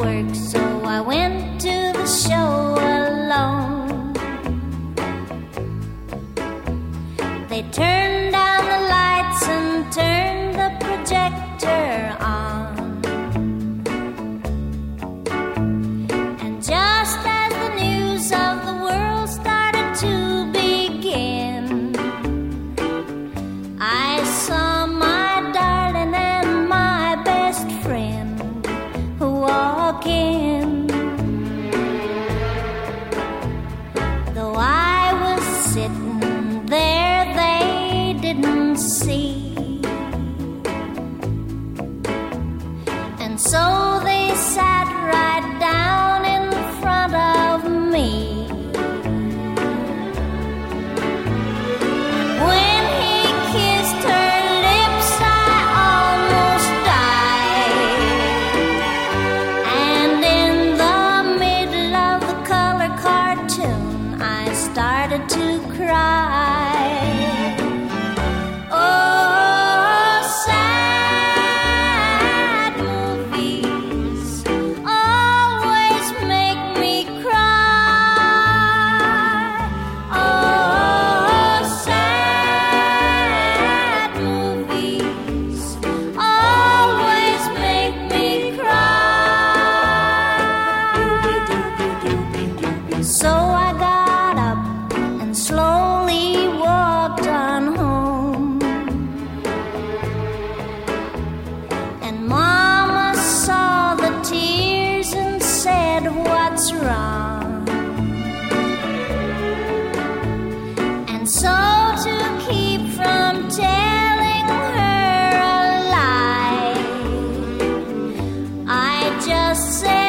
work, so I went to the show alone. They turned down the lights and turned the projector on. And just as the news of the world started to begin, I saw. And so they sat. I got up and slowly walked on home. And Mama saw the tears and said, What's wrong? And so to keep from telling her a lie, I just said,